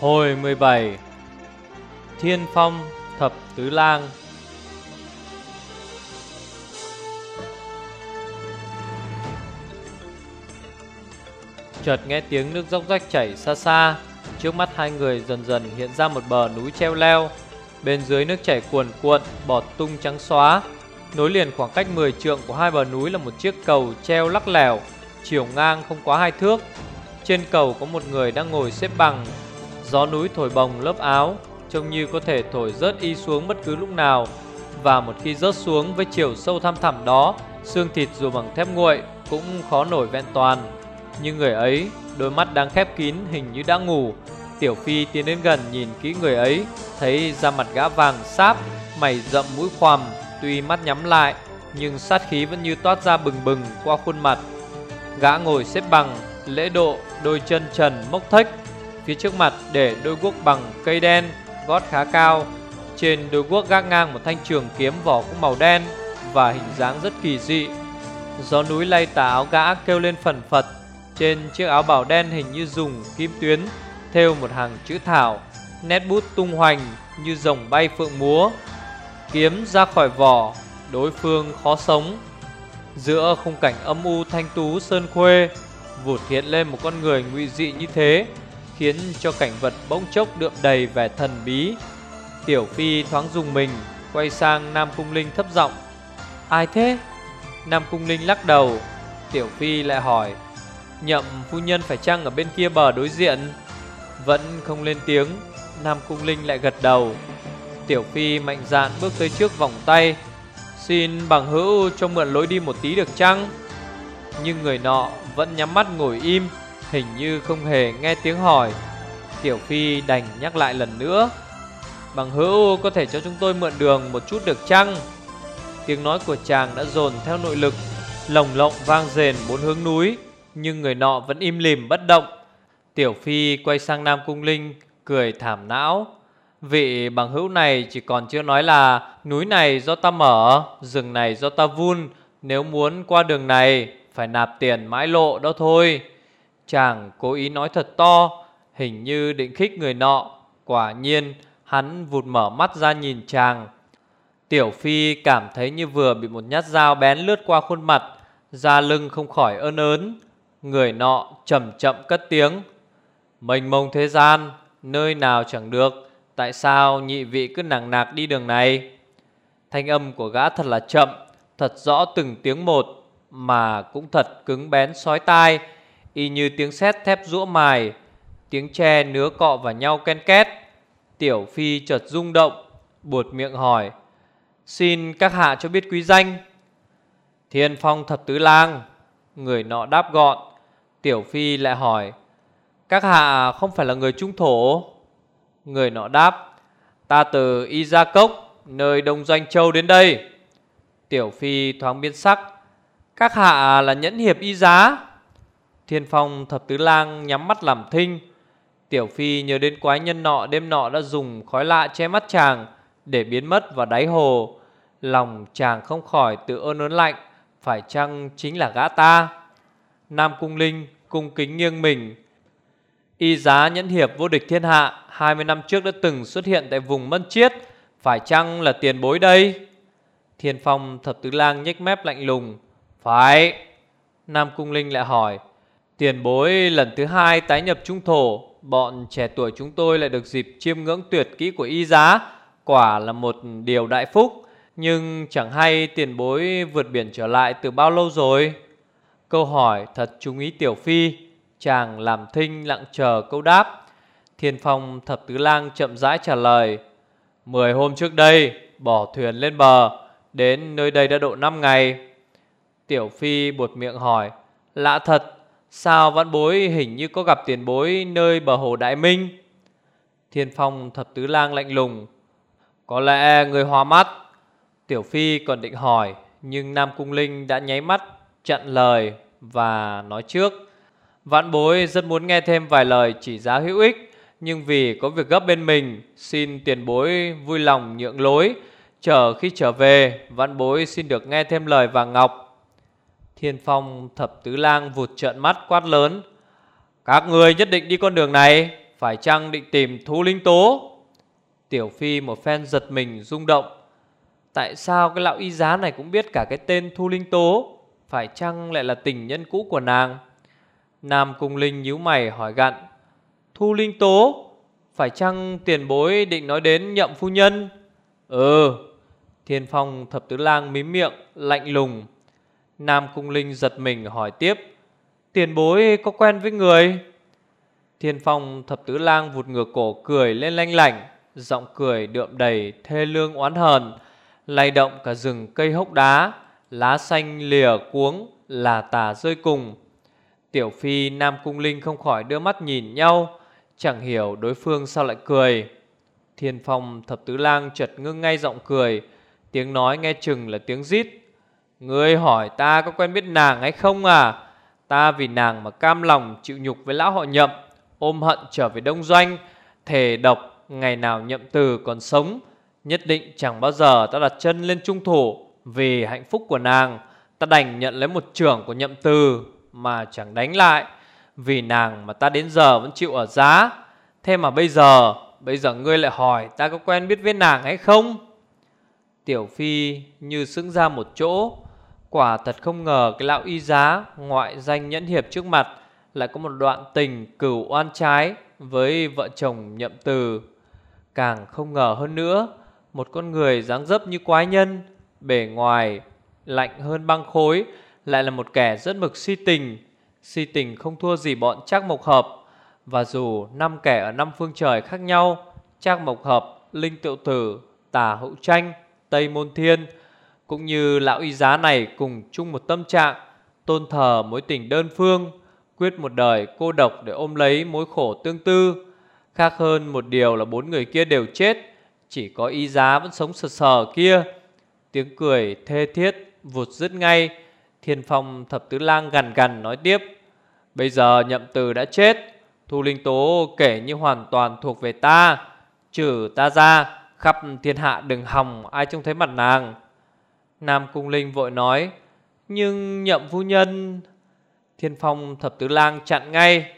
Hồi 17 Thiên Phong Thập Tứ Lang. Chợt nghe tiếng nước dốc rách chảy xa xa, Trước mắt hai người dần dần hiện ra một bờ núi treo leo. Bên dưới nước chảy cuồn cuộn, Bọt tung trắng xóa. Nối liền khoảng cách 10 trượng của hai bờ núi là một chiếc cầu treo lắc lẻo Chiều ngang không quá hai thước. Trên cầu có một người đang ngồi xếp bằng. Gió núi thổi bồng lớp áo Trông như có thể thổi rớt y xuống bất cứ lúc nào. Và một khi rớt xuống với chiều sâu thăm thẳm đó Xương thịt dù bằng thép nguội cũng khó nổi vẹn toàn. Nhưng người ấy, đôi mắt đang khép kín hình như đã ngủ. Tiểu Phi tiến đến gần nhìn kỹ người ấy Thấy da mặt gã vàng sáp, mày rậm mũi khoằm Tuy mắt nhắm lại nhưng sát khí vẫn như toát ra bừng bừng qua khuôn mặt. Gã ngồi xếp bằng, lễ độ, đôi chân trần mốc thách Phía trước mặt để đôi guốc bằng cây đen, gót khá cao. Trên đôi guốc gác ngang một thanh trường kiếm vỏ cũng màu đen Và hình dáng rất kỳ dị. Gió núi lay tà áo gã kêu lên phần phật. Trên chiếc áo bảo đen hình như dùng kim tuyến Thêu một hàng chữ thảo Nét bút tung hoành như rồng bay phượng múa. Kiếm ra khỏi vỏ Đối phương khó sống. Giữa khung cảnh âm u thanh tú sơn khuê Vụt hiện lên một con người ngụy dị như thế. Khiến cho cảnh vật bỗng chốc đượm đầy vẻ thần bí. Tiểu Phi thoáng dùng mình, Quay sang Nam Cung Linh thấp giọng. Ai thế? Nam Cung Linh lắc đầu. Tiểu Phi lại hỏi. Nhậm phu nhân phải chăng ở bên kia bờ đối diện? Vẫn không lên tiếng, Nam Cung Linh lại gật đầu. Tiểu Phi mạnh dạn bước tới trước vòng tay. Xin bằng hữu cho mượn lối đi một tí được chăng? Nhưng người nọ vẫn nhắm mắt ngồi im. Hình như không hề nghe tiếng hỏi. Tiểu Phi đành nhắc lại lần nữa. Bằng hữu, có thể cho chúng tôi mượn đường một chút được chăng? Tiếng nói của chàng đã dồn theo nội lực, Lồng lộng vang rền bốn hướng núi, Nhưng người nọ vẫn im lìm bất động. Tiểu Phi quay sang Nam Cung Linh, Cười thảm não. Vị bằng hữu này chỉ còn chưa nói là, Núi này do ta mở, Rừng này do ta vun, Nếu muốn qua đường này, Phải nạp tiền mãi lộ đó thôi. Chàng cố ý nói thật to, Hình như định khích người nọ. Quả nhiên, hắn vụt mở mắt ra nhìn chàng. Tiểu Phi cảm thấy như vừa bị một nhát dao bén lướt qua khuôn mặt, Da lưng không khỏi ơn ớn. Người nọ chậm chậm cất tiếng. Mênh mông thế gian, Nơi nào chẳng được, Tại sao nhị vị cứ nặng nạc đi đường này? Thanh âm của gã thật là chậm, Thật rõ từng tiếng một, Mà cũng thật cứng bén sói tai. Y như tiếng sét thép rũa mài, Tiếng tre nứa cọ vào nhau ken két. Tiểu Phi chợt rung động, Buột miệng hỏi, Xin các hạ cho biết quý danh. Thiên Phong Thập Tứ Lang. Người nọ đáp gọn. Tiểu Phi lại hỏi, Các hạ không phải là người trung thổ? Người nọ đáp, Ta từ Y Gia Cốc Nơi Đông Doanh Châu đến đây. Tiểu Phi thoáng biến sắc, Các hạ là nhẫn hiệp Y Giá? Thiên Phong, Thập Tứ Lang nhắm mắt làm thinh. Tiểu Phi nhớ đến quái nhân nọ, đêm nọ đã dùng khói lạ che mắt chàng Để biến mất vào đáy hồ. Lòng chàng không khỏi tự ơn ớn lạnh, Phải chăng chính là gã ta? Nam Cung Linh cung kính nghiêng mình. Y giá nhẫn hiệp vô địch thiên hạ 20 năm trước đã từng xuất hiện tại vùng Mân Chiết, Phải chăng là tiền bối đây? Thiên Phong, thập tứ lang nhếch mép lạnh lùng. Phải. Nam Cung Linh lại hỏi. Tiền bối, lần thứ hai tái nhập trung thổ, Bọn trẻ tuổi chúng tôi lại được dịp chiêm ngưỡng tuyệt kỹ của y giá, Quả là một điều đại phúc. Nhưng chẳng hay tiền bối vượt biển trở lại từ bao lâu rồi? Câu hỏi thật chú ý Tiểu Phi, Chàng làm thinh lặng chờ câu đáp. Thiên Phong thập tứ lang chậm rãi trả lời, Mười hôm trước đây, Bỏ thuyền lên bờ, Đến nơi đây đã độ 5 ngày. Tiểu Phi buột miệng hỏi, Lạ thật Sao văn bối hình như có gặp tiền bối Nơi bờ hồ Đại Minh? Thiên Phong thập tứ lang lạnh lùng. Có lẽ người hoa mắt. Tiểu Phi còn định hỏi, Nhưng Nam Cung Linh đã nháy mắt, Chặn lời Và nói trước. Vãn bối rất muốn nghe thêm vài lời chỉ giá hữu ích, Nhưng vì có việc gấp bên mình, Xin tiền bối vui lòng nhượng lối. Chờ khi trở về, Vãn bối xin được nghe thêm lời vàng ngọc. Thiên phong thập tứ lang vụt trợn mắt quát lớn, Các người nhất định đi con đường này, Phải chăng định tìm thú linh tố? Tiểu Phi một phen giật mình rung động, Tại sao cái lão y giá này cũng biết cả cái tên Thu Linh Tố? Phải chăng lại là tình nhân cũ của nàng? Nam Cung Linh nhíu mày hỏi gặn Thu Linh Tố, Phải chăng tiền bối định nói đến nhậm phu nhân? Ừ. Thiên Phong thập tứ lang mím miệng, Lạnh lùng Nam Cung Linh giật mình hỏi tiếp, Tiền bối có quen với người? Thiên Phong thập tứ lang vụt ngược cổ cười lên lanh lảnh, Giọng cười đượm đầy thê lương oán hờn, lay động cả rừng cây hốc đá, Lá xanh lìa cuống, là tà rơi cùng. Tiểu Phi, Nam Cung Linh không khỏi đưa mắt nhìn nhau, Chẳng hiểu đối phương sao lại cười. Thiên Phong thập tứ lang chợt ngưng ngay giọng cười, Tiếng nói nghe chừng là tiếng rít. Ngươi hỏi ta có quen biết nàng hay không à? Ta vì nàng mà cam lòng chịu nhục với lão họ nhậm, Ôm hận trở về đông doanh, Thề độc, ngày nào nhậm từ còn sống. Nhất định chẳng bao giờ ta đặt chân lên trung thổ Vì hạnh phúc của nàng. Ta đành nhận lấy một trưởng của nhậm từ Mà chẳng đánh lại. Vì nàng mà ta đến giờ vẫn chịu ở giá. Thế mà bây giờ Bây giờ ngươi lại hỏi ta có quen biết với nàng hay không? Tiểu Phi như sững ra một chỗ Quả thật không ngờ cái lão y giá Ngoại danh nhẫn hiệp trước mặt Lại có một đoạn tình cửu oan trái Với vợ chồng nhậm từ. Càng không ngờ hơn nữa một con người dáng dấp như quái nhân Bề ngoài lạnh hơn băng khối Lại là một kẻ rất mực si tình. Si tình không thua gì bọn Trác Mộc Hợp Và dù năm kẻ ở năm phương trời khác nhau Trác Mộc Hợp, Linh Tiệu Tử, Tả hữu Tranh, Tây Môn Thiên cũng như lão y giá này cùng chung một tâm trạng, Tôn thờ mối tình đơn phương, Quyết một đời cô độc để ôm lấy mối khổ tương tư. Khác hơn một điều là bốn người kia đều chết, chỉ có y giá vẫn sống sờ sờ kia. Tiếng cười thê thiết vụt dứt ngay, Thiên phong thập tứ lang gằn gằn nói tiếp, Bây giờ nhậm từ đã chết, Thu linh tố kể như hoàn toàn thuộc về ta, Trừ ta ra, Khắp thiên hạ đừng hòng ai trông thấy mặt nàng. Nam Cung Linh vội nói, Nhưng nhậm phu nhân, Thiên phong thập tứ lang chặn ngay.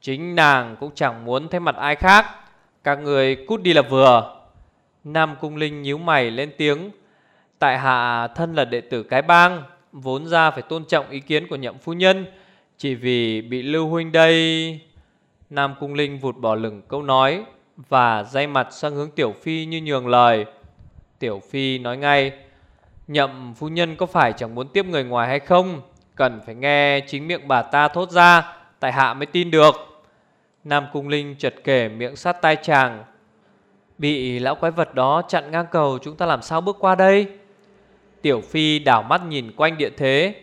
Chính nàng cũng chẳng muốn thấy mặt ai khác. Các người cút đi là vừa. Nam Cung Linh nhíu mày lên tiếng, Tại hạ thân là đệ tử cái bang, Vốn ra phải tôn trọng ý kiến của nhậm phu nhân, Chỉ vì bị Lưu Huynh đây. Nam Cung Linh vụt bỏ lửng câu nói Và dây mặt sang hướng Tiểu Phi như nhường lời. Tiểu Phi nói ngay Nhậm phu nhân có phải chẳng muốn tiếp người ngoài hay không? Cần phải nghe chính miệng bà ta thốt ra, Tại hạ mới tin được. Nam Cung Linh chợt kể miệng sát tai chàng. Bị lão quái vật đó chặn ngang cầu, Chúng ta làm sao bước qua đây? Tiểu Phi đảo mắt nhìn quanh địa thế.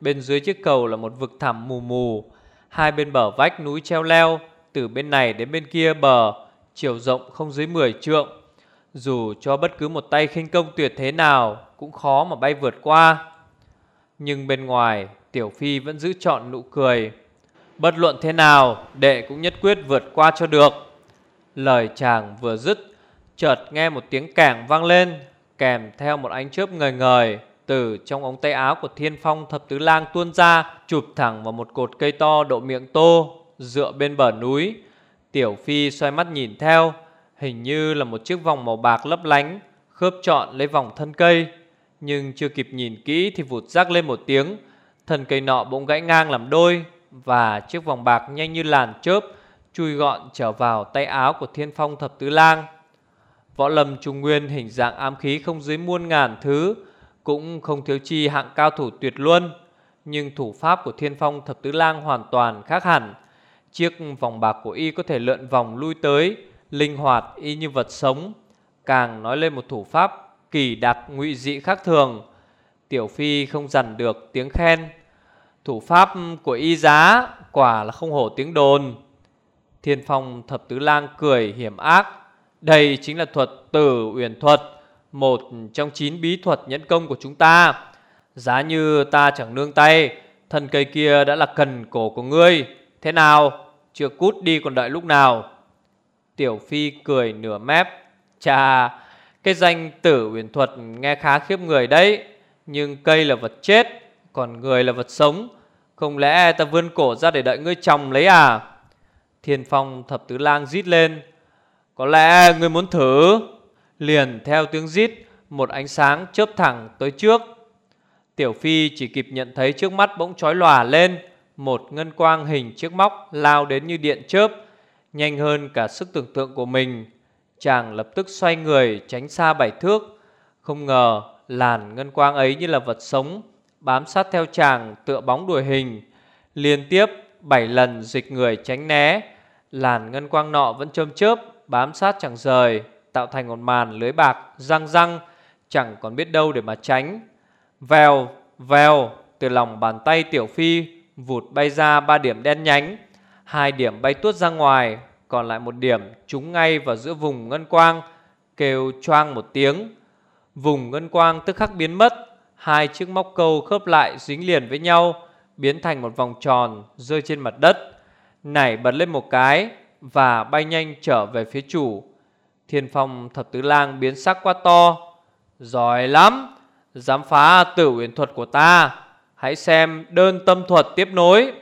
Bên dưới chiếc cầu là một vực thẳm mù mù. Hai bên bờ vách núi treo leo, Từ bên này đến bên kia bờ, Chiều rộng không dưới 10 trượng. Dù cho bất cứ một tay khinh công tuyệt thế nào Cũng khó mà bay vượt qua. Nhưng bên ngoài, Tiểu Phi vẫn giữ chọn nụ cười. Bất luận thế nào, Đệ cũng nhất quyết vượt qua cho được. Lời chàng vừa dứt, Chợt nghe một tiếng cảng vang lên, Kèm theo một ánh chớp ngời ngời Từ trong ống tay áo của thiên phong thập tứ lang tuôn ra, Chụp thẳng vào một cột cây to độ miệng tô, Dựa bên bờ núi. Tiểu Phi xoay mắt nhìn theo Hình như là một chiếc vòng màu bạc lấp lánh, Khớp trọn lấy vòng thân cây. Nhưng chưa kịp nhìn kỹ thì vụt rác lên một tiếng. Thân cây nọ bỗng gãy ngang làm đôi Và chiếc vòng bạc nhanh như làn chớp Chui gọn trở vào tay áo của thiên phong thập tứ lang. Võ lâm trung nguyên hình dạng ám khí không dưới muôn ngàn thứ, Cũng không thiếu chi hạng cao thủ tuyệt luân. Nhưng thủ pháp của thiên phong thập tứ lang hoàn toàn khác hẳn. Chiếc vòng bạc của y có thể lượn vòng lui tới Linh hoạt, y như vật sống. Càng nói lên một thủ pháp kỳ đặc ngụy dị khác thường, Tiểu Phi không dằn được tiếng khen. Thủ pháp của y giá quả là không hổ tiếng đồn. Thiên phong thập tứ lang cười hiểm ác. Đây chính là thuật tử uyển thuật, Một trong chín bí thuật nhẫn công của chúng ta. Giá như ta chẳng nương tay, Thân cây kia đã là cần cổ của ngươi. Thế nào? Chưa cút đi còn đợi lúc nào? Tiểu Phi cười nửa mép. Chà, Cái danh tử uyển thuật nghe khá khiếp người đấy, Nhưng cây là vật chết, Còn người là vật sống. Không lẽ ta vươn cổ ra để đợi ngươi chồng lấy à? Thiên phong thập tứ lang rít lên. Có lẽ ngươi muốn thử? Liền theo tiếng rít, Một ánh sáng chớp thẳng tới trước. Tiểu Phi chỉ kịp nhận thấy trước mắt bỗng chói lòa lên, Một ngân quang hình chiếc móc lao đến như điện chớp. Nhanh hơn cả sức tưởng tượng của mình. Chàng lập tức xoay người tránh xa bảy thước. Không ngờ làn ngân quang ấy như là vật sống Bám sát theo chàng tựa bóng đuổi hình. Liên tiếp bảy lần dịch người tránh né Làn ngân quang nọ vẫn chôm chớp Bám sát chẳng rời Tạo thành một màn lưới bạc răng răng Chẳng còn biết đâu để mà tránh. Vèo, vèo Từ lòng bàn tay Tiểu Phi Vụt bay ra ba điểm đen nhánh. Hai điểm bay tuốt ra ngoài, Còn lại một điểm trúng ngay vào giữa vùng ngân quang, Kêu choang một tiếng. Vùng ngân quang tức khắc biến mất, Hai chiếc móc câu khớp lại dính liền với nhau, Biến thành một vòng tròn rơi trên mặt đất, Nảy bật lên một cái Và bay nhanh trở về phía chủ. Thiên phong thập tứ lang biến sắc quá to. Giỏi lắm, Dám phá tử uyển thuật của ta. Hãy xem đơn tâm thuật tiếp nối.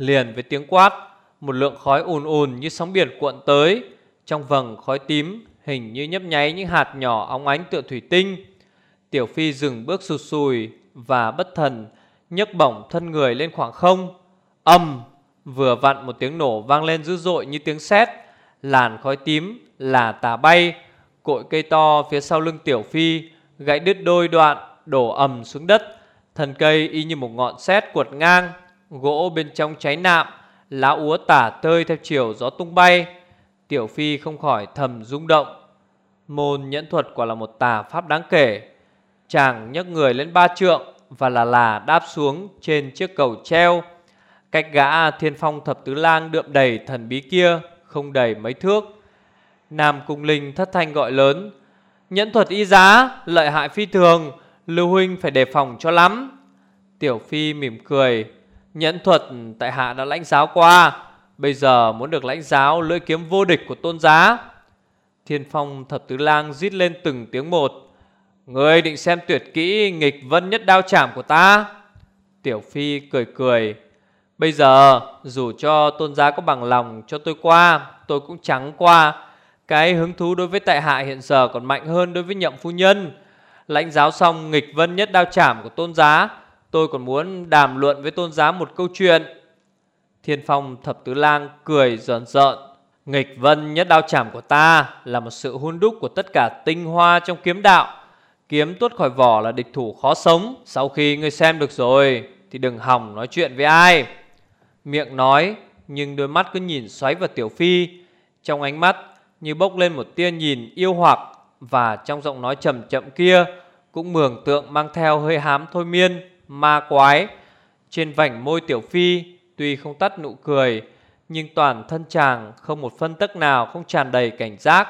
Liền với tiếng quát, Một lượng khói ùn ùn như sóng biển cuộn tới. Trong vầng khói tím Hình như nhấp nháy những hạt nhỏ óng ánh tựa thủy tinh. Tiểu Phi dừng bước sụt sùi Và bất thần, nhấc bổng thân người lên khoảng không. Âm! Vừa vặn một tiếng nổ vang lên dữ dội như tiếng sét. Làn khói tím là tà bay, Cội cây to phía sau lưng Tiểu Phi, Gãy đứt đôi đoạn Đổ ầm xuống đất. Thân cây y như một ngọn sét cuột ngang. Gỗ bên trong cháy nạm, Lá úa tả tơi theo chiều gió tung bay. Tiểu Phi không khỏi thầm rung động. Môn nhẫn thuật quả là một tà pháp đáng kể. Chàng nhấc người lên ba trượng Và là là đáp xuống trên chiếc cầu treo. Cách gã thiên phong thập tứ lang đượm đầy thần bí kia Không đầy mấy thước. Nam Cung Linh thất thanh gọi lớn, Nhẫn thuật y giá, Lợi hại phi thường, Lưu Huynh phải đề phòng cho lắm. Tiểu Phi mỉm cười Nhẫn thuật tại hạ đã lãnh giáo qua. Bây giờ muốn được lãnh giáo lưỡi kiếm vô địch của tôn giá. Thiên phong thập tứ lang rít lên từng tiếng một. Người định xem tuyệt kỹ nghịch vân nhất đao chạm của ta. Tiểu Phi cười cười. Bây giờ, dù cho tôn giá có bằng lòng cho tôi qua, Tôi cũng trắng qua. Cái hứng thú đối với tại hạ hiện giờ còn mạnh hơn đối với nhậm phu nhân. Lãnh giáo xong nghịch vân nhất đao chạm của tôn giá. Tôi còn muốn đàm luận với tôn giá một câu chuyện. Thiên phong thập tứ lang cười giòn giỡn Nghịch vân nhất đao chảm của ta Là một sự hun đúc của tất cả tinh hoa trong kiếm đạo. Kiếm tuốt khỏi vỏ là địch thủ khó sống. Sau khi ngươi xem được rồi, Thì đừng hỏng nói chuyện với ai. Miệng nói, Nhưng đôi mắt cứ nhìn xoáy vào Tiểu Phi. Trong ánh mắt như bốc lên một tia nhìn yêu hoặc, Và trong giọng nói chậm chậm kia Cũng mường tượng mang theo hơi hám thôi miên. Ma quái. Trên vảnh môi Tiểu Phi, Tuy không tắt nụ cười, Nhưng toàn thân chàng không một phân tức nào Không tràn đầy cảnh giác.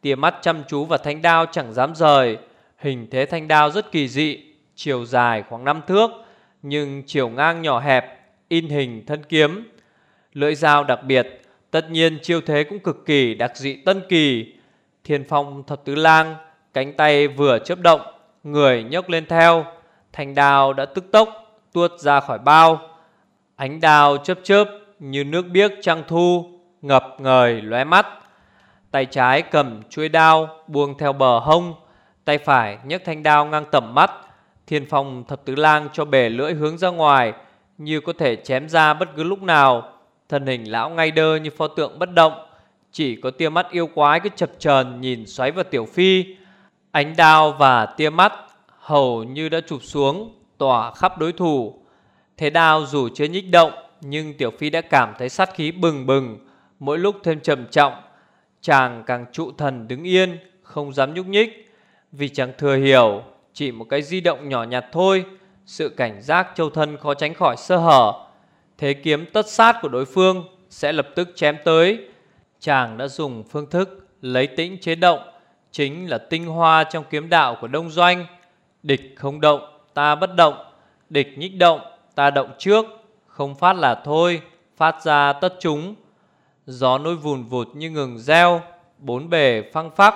Tia mắt chăm chú và thanh đao chẳng dám rời. Hình thế thanh đao rất kỳ dị, Chiều dài khoảng 5 thước, Nhưng chiều ngang nhỏ hẹp, In hình thân kiếm. Lưỡi dao đặc biệt, Tất nhiên chiêu thế cũng cực kỳ đặc dị tân kỳ. Thiên phong thập tứ lang, Cánh tay vừa chớp động, Người nhấc lên theo. Thanh đao đã tức tốc, Tuốt ra khỏi bao. Ánh đao chớp chớp Như nước biếc trăng thu, Ngập ngời lóe mắt. Tay trái cầm chuôi đao Buông theo bờ hông, Tay phải nhấc thanh đao ngang tầm mắt. Thiên phong thập tứ lang cho bể lưỡi hướng ra ngoài, Như có thể chém ra bất cứ lúc nào. Thân hình lão ngay đơ như pho tượng bất động, Chỉ có tia mắt yêu quái cứ chập chờn nhìn xoáy vào tiểu phi. Ánh đao và tia mắt hầu như đã chụp xuống, Tỏa khắp đối thủ. Thế đao dù chưa nhích động, Nhưng tiểu phi đã cảm thấy sát khí bừng bừng. Mỗi lúc thêm trầm trọng, Chàng càng trụ thần đứng yên, Không dám nhúc nhích. Vì chàng thừa hiểu, Chỉ một cái di động nhỏ nhặt thôi, Sự cảnh giác châu thân khó tránh khỏi sơ hở. Thế kiếm tất sát của đối phương Sẽ lập tức chém tới. Chàng đã dùng phương thức Lấy tĩnh chế động, Chính là tinh hoa trong kiếm đạo của Đông Doanh. Địch không động, Ta bất động. Địch nhích động, Ta động trước. Không phát là thôi, Phát ra tất chúng. Gió nôi vùn vụt như ngừng reo, Bốn bề phăng phắc.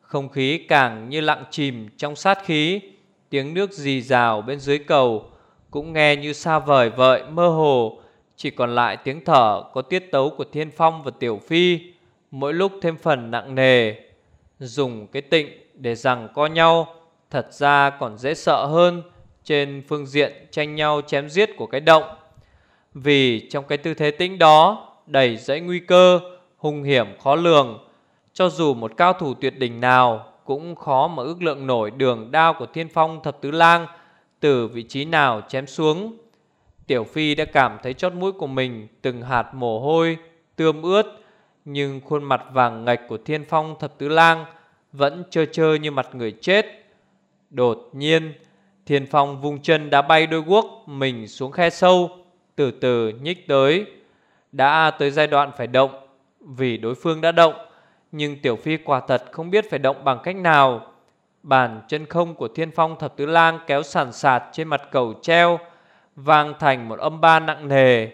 Không khí càng như lặng chìm trong sát khí. Tiếng nước rì rào bên dưới cầu, Cũng nghe như xa vời vợi, mơ hồ. Chỉ còn lại tiếng thở có tiết tấu của Thiên Phong và Tiểu Phi. Mỗi lúc thêm phần nặng nề, Dùng cái tịnh để rằng co nhau. Thật ra còn dễ sợ hơn Trên phương diện tranh nhau chém giết của cái động. Vì trong cái tư thế tĩnh đó, Đầy dãy nguy cơ, Hung hiểm khó lường, Cho dù một cao thủ tuyệt đỉnh nào Cũng khó mà ước lượng nổi đường đao của thiên phong thập tứ lang Từ vị trí nào chém xuống. Tiểu Phi đã cảm thấy chót mũi của mình Từng hạt mồ hôi, Tươm ướt, Nhưng khuôn mặt vàng ngạch của thiên phong thập tứ lang Vẫn trơ trơ như mặt người chết. Đột nhiên, Thiên phong vung chân đá bay đôi guốc Mình xuống khe sâu, Từ từ nhích tới. Đã tới giai đoạn phải động, Vì đối phương đã động, Nhưng Tiểu Phi quả thật không biết phải động bằng cách nào. Bàn chân không của thiên phong thập tứ lang Kéo sàn sạt trên mặt cầu treo, Vang thành một âm ba nặng nề.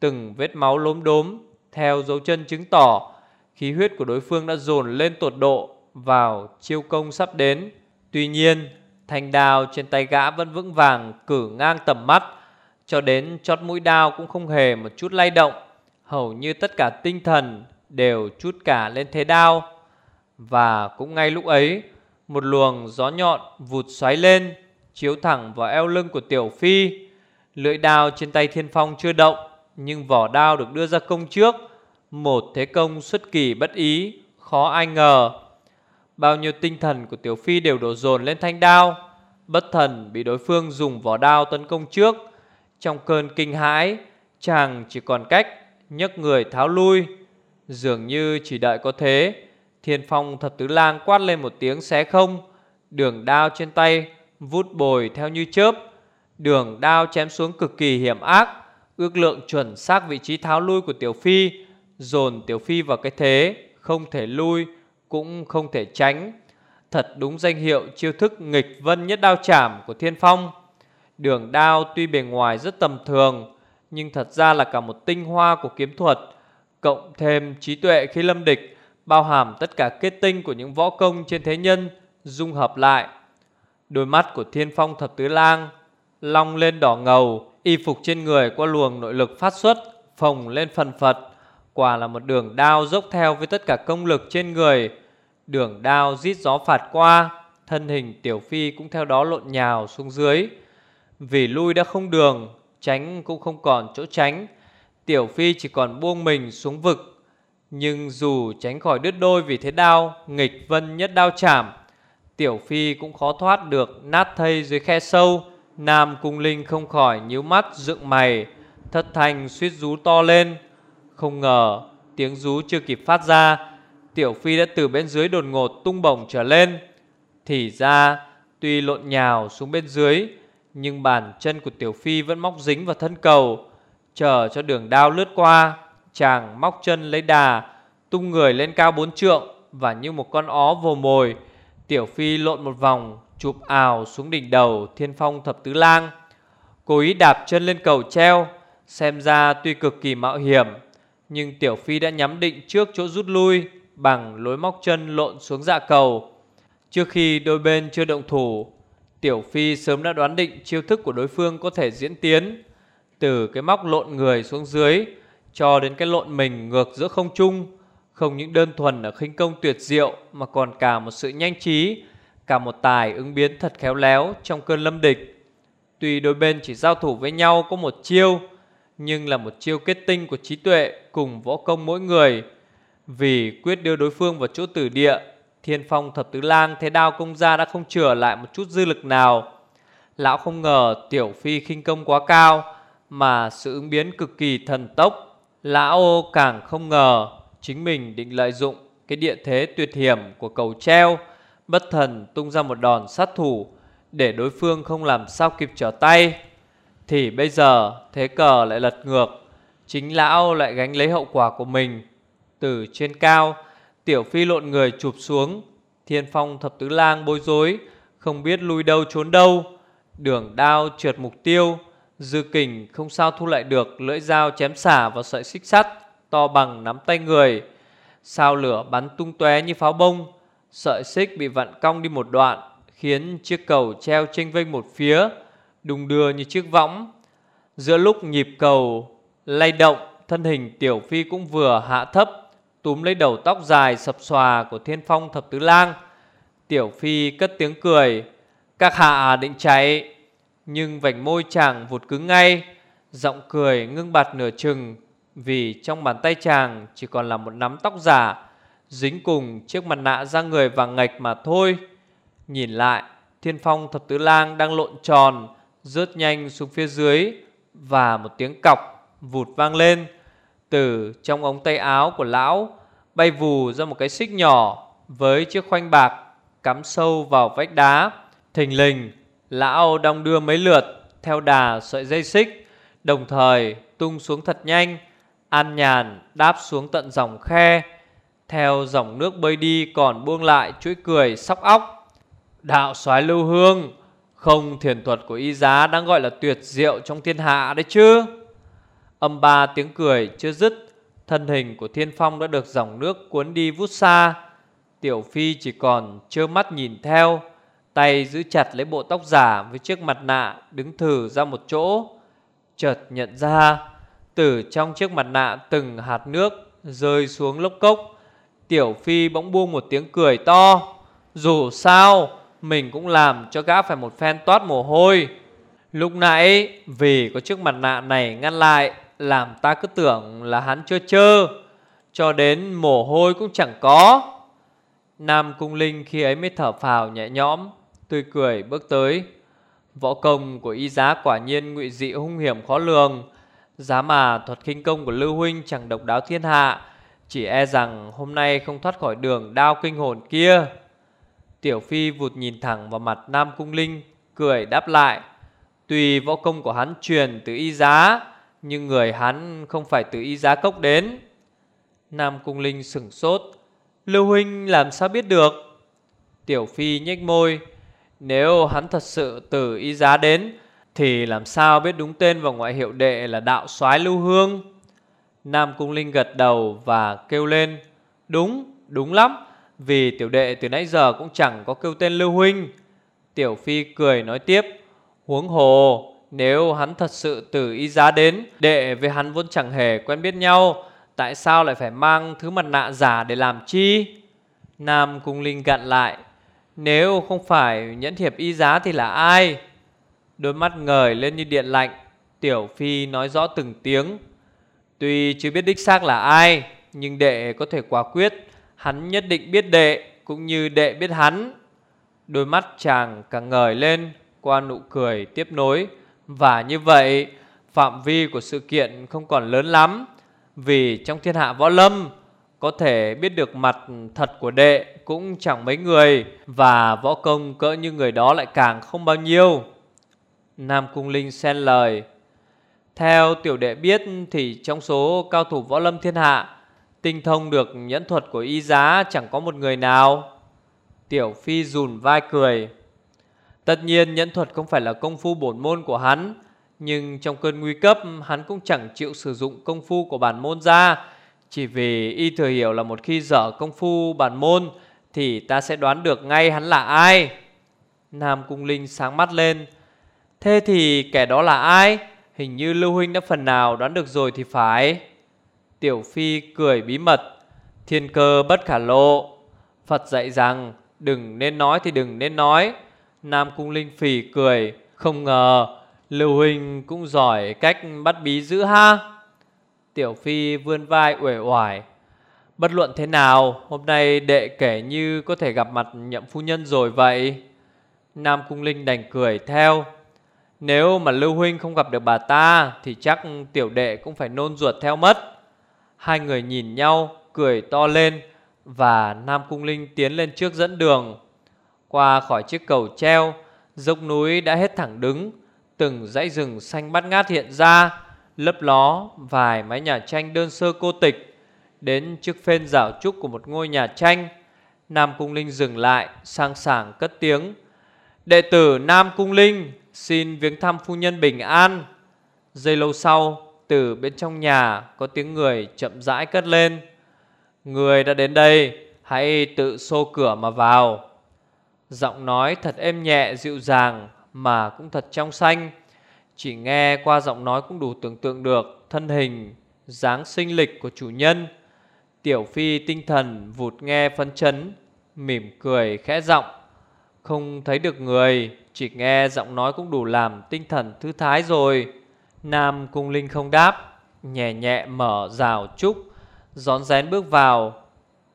Từng vết máu lốm đốm, Theo dấu chân chứng tỏ, Khí huyết của đối phương đã dồn lên tột độ Vào chiêu công sắp đến. Tuy nhiên, Thanh đao trên tay gã vẫn vững vàng, Cử ngang tầm mắt, Cho đến chót mũi đao cũng không hề một chút lay động. Hầu như tất cả tinh thần Đều chút cả lên thế đao. Và cũng ngay lúc ấy, Một luồng gió nhọn vụt xoáy lên, Chiếu thẳng vào eo lưng của Tiểu Phi. Lưỡi đao trên tay Thiên Phong chưa động, Nhưng vỏ đao được đưa ra công trước. Một thế công xuất kỳ bất ý, Khó ai ngờ. Bao nhiêu tinh thần của Tiểu Phi đều đổ dồn lên thanh đao. Bất thần bị đối phương dùng vỏ đao tấn công trước. Trong cơn kinh hãi, Chàng chỉ còn cách nhấc người tháo lui. Dường như chỉ đợi có thế, Thiên phong thập tứ lang quát lên một tiếng xé không? Đường đao trên tay Vút bồi theo như chớp. Đường đao chém xuống cực kỳ hiểm ác, Ước lượng chuẩn xác vị trí tháo lui của Tiểu Phi, Dồn Tiểu Phi vào cái thế, Không thể lui. Cũng không thể tránh. Thật đúng danh hiệu chiêu thức nghịch vân nhất đao chảm của Thiên Phong. Đường đao tuy bề ngoài rất tầm thường Nhưng thật ra là cả một tinh hoa của kiếm thuật Cộng thêm trí tuệ khi lâm địch Bao hàm tất cả kết tinh của những võ công trên thế nhân Dung hợp lại. Đôi mắt của Thiên Phong Thập Tứ Lang long lên đỏ ngầu, y phục trên người qua luồng nội lực phát xuất, phồng lên phần phật. Quả là một đường đao dốc theo với tất cả công lực trên người. Đường đao rít gió phạt qua, thân hình Tiểu Phi cũng theo đó lộn nhào xuống dưới. Vì lui đã không đường, tránh cũng không còn chỗ tránh. Tiểu Phi chỉ còn buông mình xuống vực. Nhưng dù tránh khỏi đứt đôi vì thế đao, nghịch vân nhất đao chạm. Tiểu Phi cũng khó thoát được nát thây dưới khe sâu. Nam Cung Linh không khỏi nhíu mắt dựng mày Thất thanh suýt rú to lên không ngờ tiếng rú chưa kịp phát ra Tiểu Phi đã từ bên dưới đột ngột tung bổng trở lên. Thì ra tuy lộn nhào xuống bên dưới Nhưng bàn chân của Tiểu Phi vẫn móc dính vào thân cầu. Chờ cho đường đao lướt qua Chàng móc chân lấy đà Tung người lên cao bốn trượng Và như một con ó vồ mồi Tiểu Phi lộn một vòng chụp ảo xuống đỉnh đầu thiên phong thập tứ lang. Cố ý đạp chân lên cầu treo, xem ra tuy cực kỳ mạo hiểm, nhưng Tiểu Phi đã nhắm định trước chỗ rút lui bằng lối móc chân lộn xuống dạ cầu. Trước khi đôi bên chưa động thủ, Tiểu Phi sớm đã đoán định chiêu thức của đối phương có thể diễn tiến. Từ cái móc lộn người xuống dưới cho đến cái lộn mình ngược giữa không trung, không những đơn thuần là khinh công tuyệt diệu mà còn cả một sự nhanh trí Cả một tài ứng biến thật khéo léo trong cơn lâm địch Tuy đôi bên chỉ giao thủ với nhau có một chiêu nhưng là một chiêu kết tinh của trí tuệ cùng võ công mỗi người. Vì quyết đưa đối phương vào chỗ tử địa, Thiên phong thập tứ lang thế đao công gia đã không chừa lại một chút dư lực nào. Lão không ngờ tiểu phi khinh công quá cao, Mà sự ứng biến cực kỳ thần tốc. Lão càng không ngờ chính mình định lợi dụng cái địa thế tuyệt hiểm của cầu treo, bất thần tung ra một đòn sát thủ để đối phương không làm sao kịp trở tay. Thì bây giờ thế cờ lại lật ngược, chính lão lại gánh lấy hậu quả của mình. Từ trên cao, tiểu phi lộn người chụp xuống, thiên phong thập tứ lang bối rối, không biết lui đâu trốn đâu. Đường đao trượt mục tiêu, dư kình không sao thu lại được lưỡi dao chém xả vào sợi xích sắt to bằng nắm tay người. Sao lửa bắn tung tóe như pháo bông, Sợi xích bị vặn cong đi một đoạn Khiến chiếc cầu treo chênh vênh một phía Đùng đưa như chiếc võng Giữa lúc nhịp cầu lay động, thân hình Tiểu Phi cũng vừa hạ thấp, túm lấy đầu tóc dài sập xòa của Thiên Phong thập tứ lang. Tiểu Phi cất tiếng cười, các hạ định chạy, nhưng vành môi chàng vụt cứng ngay, giọng cười ngưng bặt nửa chừng vì trong bàn tay chàng chỉ còn là một nắm tóc giả dính cùng chiếc mặt nạ da người vàng ngạch mà thôi. Nhìn lại, Thiên Phong thập tứ lang đang lộn tròn, rớt nhanh xuống phía dưới và một tiếng cọc vụt vang lên. Từ trong ống tay áo của lão bay vù ra một cái xích nhỏ với chiếc khoanh bạc cắm sâu vào vách đá. Thình lình, lão đong đưa mấy lượt theo đà sợi dây xích, đồng thời tung xuống thật nhanh, an nhàn đáp xuống tận dòng khe. Theo dòng nước bơi đi còn buông lại chuỗi cười sóc óc. Đạo soái lưu hương, không thiền thuật của y giá đang gọi là tuyệt diệu trong thiên hạ đấy chứ. Âm ba tiếng cười chưa dứt, thân hình của thiên phong đã được dòng nước cuốn đi vút xa. Tiểu Phi chỉ còn trơ mắt nhìn theo, tay giữ chặt lấy bộ tóc giả với chiếc mặt nạ đứng thử ra một chỗ. Chợt nhận ra, từ trong chiếc mặt nạ từng hạt nước rơi xuống lốc cốc. Tiểu Phi bỗng buông một tiếng cười to. Dù sao, mình cũng làm cho gã phải một phen toát mồ hôi. Lúc nãy, vì có chiếc mặt nạ này ngăn lại, làm ta cứ tưởng là hắn chưa chơ, cho đến mồ hôi cũng chẳng có. Nam Cung Linh khi ấy mới thở phào nhẹ nhõm, tươi cười bước tới. Võ công của y giá quả nhiên ngụy dị hung hiểm khó lường. Giá mà thuật khinh công của Lưu Huynh chẳng độc đáo thiên hạ, chỉ e rằng hôm nay không thoát khỏi đường đao kinh hồn kia. Tiểu Phi vụt nhìn thẳng vào mặt Nam Cung Linh, cười đáp lại. Tùy võ công của hắn truyền từ y giá, nhưng người hắn không phải từ y giá cốc đến. Nam Cung Linh sửng sốt, Lưu Huynh làm sao biết được? Tiểu Phi nhếch môi, nếu hắn thật sự từ y giá đến, thì làm sao biết đúng tên và ngoại hiệu đệ là đạo soái Lưu Hương? Nam Cung Linh gật đầu và kêu lên, đúng, đúng lắm. Vì tiểu đệ từ nãy giờ cũng chẳng có kêu tên Lưu Huynh. Tiểu Phi cười nói tiếp, Huống hồ, Nếu hắn thật sự từ y giá đến, Đệ với hắn vốn chẳng hề quen biết nhau, Tại sao lại phải mang thứ mặt nạ giả để làm chi? Nam Cung Linh gặn lại, Nếu không phải nhẫn thiệp y giá thì là ai? Đôi mắt ngời lên như điện lạnh, Tiểu Phi nói rõ từng tiếng, Tuy chưa biết đích xác là ai, Nhưng đệ có thể quả quyết Hắn nhất định biết đệ, Cũng như đệ biết hắn. Đôi mắt chàng càng ngời lên Qua nụ cười tiếp nối. Và như vậy, Phạm vi của sự kiện không còn lớn lắm, Vì trong thiên hạ võ lâm, Có thể biết được mặt thật của đệ Cũng chẳng mấy người, Và võ công cỡ như người đó lại càng không bao nhiêu. Nam Cung Linh xen lời. Theo tiểu đệ biết Thì trong số cao thủ võ lâm thiên hạ Tinh thông được nhẫn thuật của y giá, chẳng có một người nào. Tiểu Phi rùn vai cười. Tất nhiên, nhẫn thuật không phải là công phu bổn môn của hắn, Nhưng trong cơn nguy cấp, hắn cũng chẳng chịu sử dụng công phu của bản môn ra. Chỉ vì y thừa hiểu là một khi dở công phu bản môn, Thì ta sẽ đoán được ngay hắn là ai. Nam Cung Linh sáng mắt lên. Thế thì kẻ đó là ai? Hình như Lưu Huynh đã phần nào đoán được rồi thì phải. Tiểu Phi cười bí mật, Thiên cơ bất khả lộ. Phật dạy rằng, Đừng nên nói thì đừng nên nói. Nam Cung Linh phì cười, Không ngờ, Lưu Huynh cũng giỏi cách bắt bí giữ ha. Tiểu Phi vươn vai uể oải, Bất luận thế nào, Hôm nay đệ kể như có thể gặp mặt nhậm phu nhân rồi vậy. Nam Cung Linh đành cười theo, Nếu mà Lưu Huynh không gặp được bà ta Thì chắc tiểu đệ cũng phải nôn ruột theo mất. Hai người nhìn nhau, cười to lên Và Nam Cung Linh tiến lên trước dẫn đường. Qua khỏi chiếc cầu treo, Dốc núi đã hết thẳng đứng, Từng dãy rừng xanh bát ngát hiện ra, Lấp ló vài mái nhà tranh đơn sơ cô tịch. Đến trước phên rào trúc của một ngôi nhà tranh, Nam Cung Linh dừng lại, Sang sảng cất tiếng. Đệ tử Nam Cung Linh, Xin viếng thăm phu nhân bình an. Giây lâu sau từ bên trong nhà có tiếng người chậm rãi cất lên Người đã đến đây Hãy tự xô cửa mà vào Giọng nói thật êm nhẹ dịu dàng Mà cũng thật trong xanh Chỉ nghe qua giọng nói cũng đủ tưởng tượng được thân hình, dáng sinh lịch của chủ nhân. Tiểu Phi tinh thần vụt nghe phấn chấn, mỉm cười khẽ giọng. Không thấy được người, chỉ nghe giọng nói cũng đủ làm tinh thần thư thái rồi. Nam Cung Linh không đáp, nhẹ nhẹ mở rào trúc, gión rén bước vào,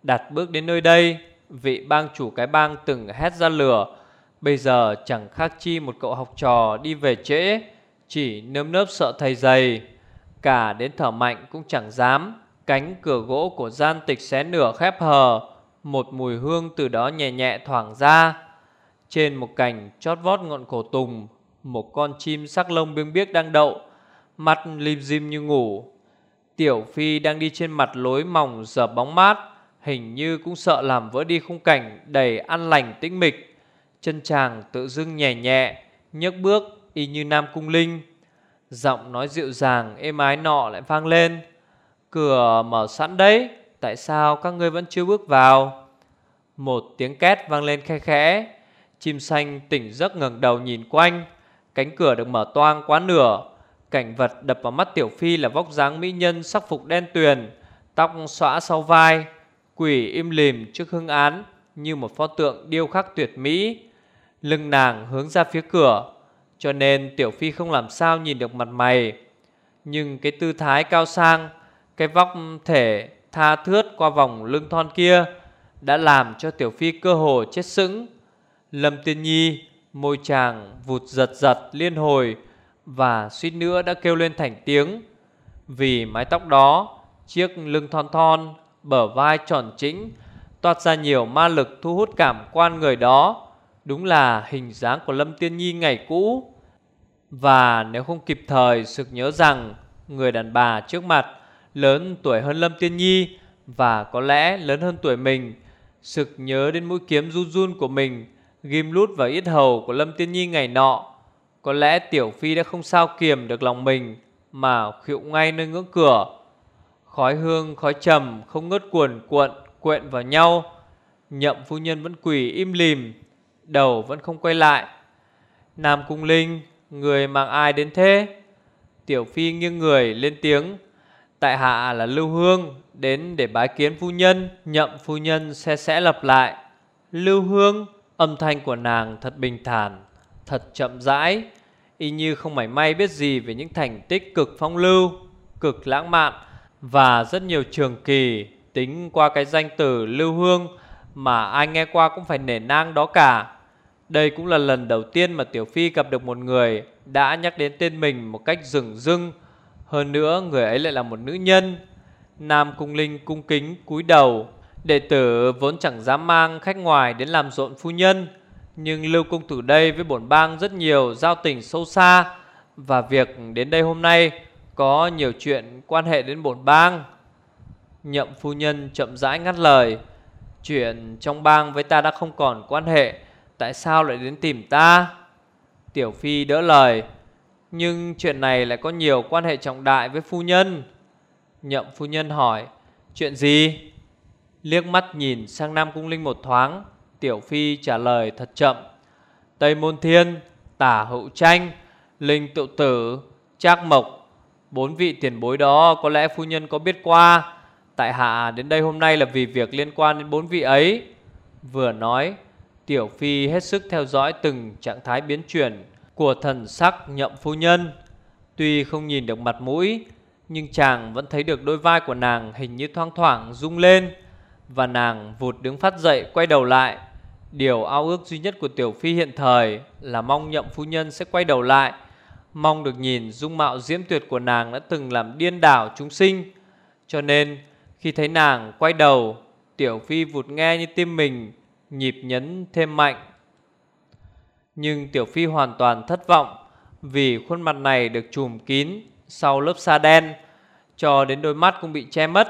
đặt bước đến nơi đây. Vị bang chủ cái bang từng hét ra lửa, bây giờ chẳng khác chi một cậu học trò đi về trễ, chỉ nơm nớp sợ thầy dày. Cả đến thở mạnh cũng chẳng dám, cánh cửa gỗ của gian tịch xé nửa khép hờ, một mùi hương từ đó nhẹ nhẹ thoảng ra. Trên một cành chót vót ngọn cổ tùng, một con chim sắc lông biếng biếc đang đậu, mắt lim dim như ngủ. Tiểu Phi đang đi trên mặt lối mỏng dở bóng mát, hình như cũng sợ làm vỡ đi khung cảnh đầy an lành tĩnh mịch. Chân chàng tự dưng nhẹ nhẹ, nhấc bước y như Nam Cung Linh. Giọng nói dịu dàng êm ái nọ lại vang lên. Cửa mở sẵn đấy, tại sao các ngươi vẫn chưa bước vào? Một tiếng két vang lên khe khẽ, chim xanh tỉnh giấc ngẩng đầu nhìn quanh, cánh cửa được mở toang quá nửa, cảnh vật đập vào mắt Tiểu Phi là vóc dáng mỹ nhân sắc phục đen tuyền, tóc xõa sau vai, quỷ im lìm trước hương án như một pho tượng điêu khắc tuyệt mỹ. Lưng nàng hướng ra phía cửa, cho nên Tiểu Phi không làm sao nhìn được mặt mày. Nhưng cái tư thái cao sang, cái vóc thể tha thướt qua vòng lưng thon kia đã làm cho Tiểu Phi cơ hồ chết sững. Lâm Tiên Nhi, môi chàng vụt giật giật liên hồi và suýt nữa đã kêu lên thành tiếng. Vì mái tóc đó, chiếc lưng thon thon, bờ vai tròn chỉnh, toát ra nhiều ma lực thu hút cảm quan người đó. Đúng là hình dáng của Lâm Tiên Nhi ngày cũ. Và nếu không kịp thời sực nhớ rằng người đàn bà trước mặt lớn tuổi hơn Lâm Tiên Nhi và có lẽ lớn hơn tuổi mình, sực nhớ đến mũi kiếm run run của mình ghim lút vào yết hầu của Lâm Tiên Nhi ngày nọ. Có lẽ Tiểu Phi đã không sao kiềm được lòng mình mà khịu ngay nơi ngưỡng cửa. Khói hương khói trầm không ngớt cuồn cuộn quện vào nhau. Nhậm phu nhân vẫn quỳ im lìm, đầu vẫn không quay lại. Nam Cung Linh, người mang ai đến thế? Tiểu Phi nghiêng người lên tiếng. Tại hạ là Lưu Hương, đến để bái kiến phu nhân. Nhậm phu nhân sẽ sẽ lặp lại. Lưu Hương, âm thanh của nàng thật bình thản, thật chậm rãi, y như không mảy may biết gì về những thành tích cực phong lưu, cực lãng mạn và rất nhiều trường kỳ tính qua cái danh từ Lưu Hương mà ai nghe qua cũng phải nể nang đó cả. Đây cũng là lần đầu tiên mà Tiểu Phi gặp được một người đã nhắc đến tên mình một cách rừng rưng. Hơn nữa người ấy lại là một nữ nhân. Nam Cung Linh cung kính cúi đầu. Đệ tử vốn chẳng dám mang khách ngoài đến làm rộn phu nhân. Nhưng Lưu Công Tử đây với bổn bang rất nhiều giao tình sâu xa. Và việc đến đây hôm nay có nhiều chuyện quan hệ đến bổn bang. Nhậm phu nhân chậm rãi ngắt lời. Chuyện trong bang với ta đã không còn quan hệ. Tại sao lại đến tìm ta? Tiểu Phi đỡ lời, Nhưng chuyện này lại có nhiều quan hệ trọng đại với phu nhân Nhậm phu nhân hỏi, Chuyện gì? Liếc mắt nhìn sang Nam Cung Linh một thoáng Tiểu Phi trả lời thật chậm Tây Môn Thiên Tả Hậu Tranh Linh Tự Tử Trác Mộc Bốn vị tiền bối đó có lẽ phu nhân có biết qua Tại hạ đến đây hôm nay là vì việc liên quan đến bốn vị ấy Vừa nói Tiểu Phi hết sức theo dõi từng trạng thái biến chuyển của thần sắc nhậm phu nhân. Tuy không nhìn được mặt mũi, nhưng chàng vẫn thấy được đôi vai của nàng hình như thoang thoảng rung lên. Và nàng vụt đứng phát dậy quay đầu lại. Điều ao ước duy nhất của Tiểu Phi hiện thời là mong nhậm phu nhân sẽ quay đầu lại. Mong được nhìn dung mạo diễm tuyệt của nàng đã từng làm điên đảo chúng sinh. Cho nên khi thấy nàng quay đầu, Tiểu Phi vụt nghe như tim mình nhịp nhấn thêm mạnh. Nhưng Tiểu Phi hoàn toàn thất vọng vì khuôn mặt này được trùm kín sau lớp sa đen, cho đến đôi mắt cũng bị che mất.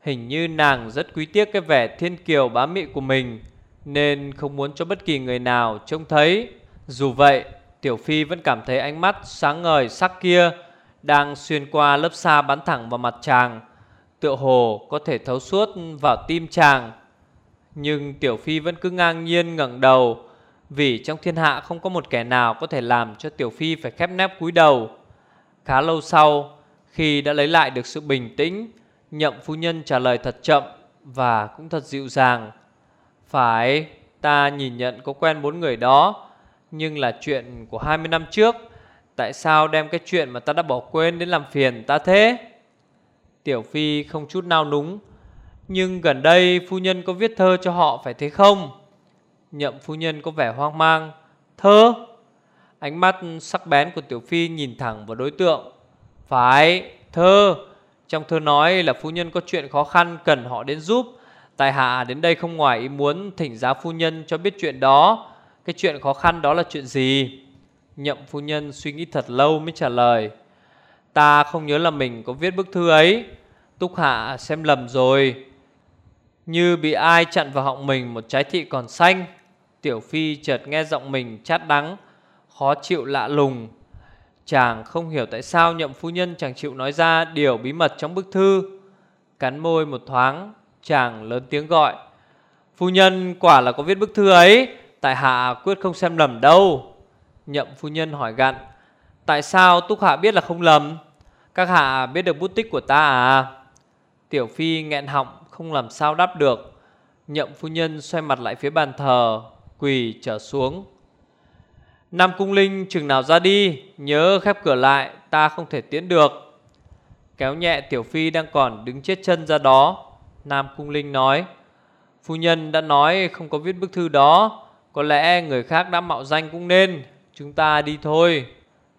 Hình như nàng rất quý tiếc cái vẻ thiên kiều bá mị của mình, nên không muốn cho bất kỳ người nào trông thấy. Dù vậy, Tiểu Phi vẫn cảm thấy ánh mắt sáng ngời sắc kia đang xuyên qua lớp xa bắn thẳng vào mặt chàng, tựa hồ có thể thấu suốt vào tim chàng. Nhưng Tiểu Phi vẫn cứ ngang nhiên ngẩng đầu Vì trong thiên hạ không có một kẻ nào có thể làm cho Tiểu Phi phải khép nép cúi đầu Khá lâu sau Khi đã lấy lại được sự bình tĩnh Nhậm phu nhân trả lời thật chậm Và cũng thật dịu dàng phải, Ta nhìn nhận có quen bốn người đó, Nhưng là chuyện của 20 năm trước. Tại sao đem cái chuyện mà ta đã bỏ quên đến làm phiền ta thế? Tiểu Phi không chút nào núng. Nhưng gần đây phu nhân có viết thơ cho họ phải thế không? Nhậm phu nhân có vẻ hoang mang. Thơ? Ánh mắt sắc bén của Tiểu Phi nhìn thẳng vào đối tượng. Phải, Thơ. Trong thơ nói là phu nhân có chuyện khó khăn Cần họ đến giúp. Tài hạ đến đây không ngoài ý muốn Thỉnh giáo phu nhân cho biết chuyện đó. Cái chuyện khó khăn đó là chuyện gì? Nhậm phu nhân suy nghĩ thật lâu mới trả lời. Ta không nhớ là mình có viết bức thư ấy. Túc hạ xem lầm rồi. Như bị ai chặn vào họng mình một trái thị còn xanh, Tiểu Phi chợt nghe giọng mình chát đắng, Khó chịu lạ lùng. Chàng không hiểu tại sao nhậm phu nhân chẳng chịu nói ra điều bí mật trong bức thư. Cắn môi một thoáng Chàng lớn tiếng gọi, Phu nhân, quả là có viết bức thư ấy, Tại hạ quyết không xem lầm đâu. Nhậm phu nhân hỏi gặn, Tại sao Túc Hạ biết là không lầm? Các hạ biết được bút tích của ta à? Tiểu Phi nghẹn họng, Không làm sao đáp được. Nhậm phu nhân xoay mặt lại phía bàn thờ, Quỳ trở xuống. Nam cung linh, chừng nào ra đi, Nhớ khép cửa lại, Ta không thể tiến được. Kéo nhẹ Tiểu Phi đang còn đứng chết chân ra đó Nam cung linh nói, Phu nhân đã nói không có viết bức thư đó, Có lẽ người khác đã mạo danh cũng nên, Chúng ta đi thôi.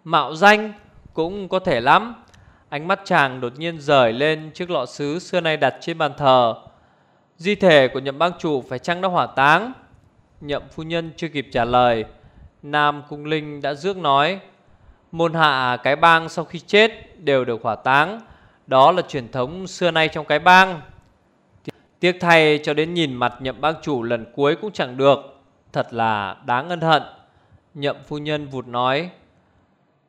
Mạo danh cũng có thể lắm. Ánh mắt chàng đột nhiên rời lên Chiếc lọ sứ xưa nay đặt trên bàn thờ. Di thể của nhậm bang chủ Phải chăng đã hỏa táng? Nhậm phu nhân chưa kịp trả lời. Nam Cung Linh đã rước nói, Môn hạ cái bang sau khi chết Đều được hỏa táng. Đó là truyền thống xưa nay trong cái bang. Tiếc thay cho đến nhìn mặt nhậm bang chủ lần cuối cũng chẳng được. Thật là đáng ân hận. Nhậm phu nhân vụt nói,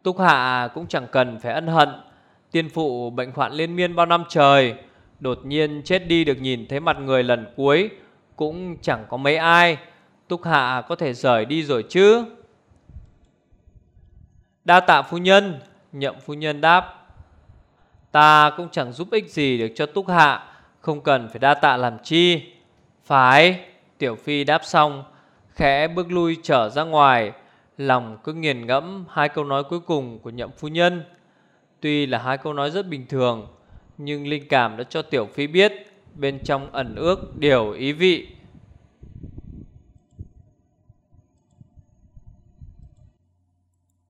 Túc hạ cũng chẳng cần phải ân hận. Tiên phụ bệnh hoạn liên miên bao năm trời, Đột nhiên chết đi được nhìn thấy mặt người lần cuối Cũng chẳng có mấy ai. Túc hạ có thể rời đi rồi chứ? Đa tạ phu nhân, Nhậm phu nhân đáp, Ta cũng chẳng giúp ích gì được cho Túc hạ. Không cần phải đa tạ làm chi. Phải, Tiểu Phi đáp xong, Khẽ bước lui trở ra ngoài. Lòng cứ nghiền ngẫm hai câu nói cuối cùng của nhậm phu nhân. Tuy là hai câu nói rất bình thường, Nhưng linh cảm đã cho Tiểu Phi biết Bên trong ẩn ước điều ý vị.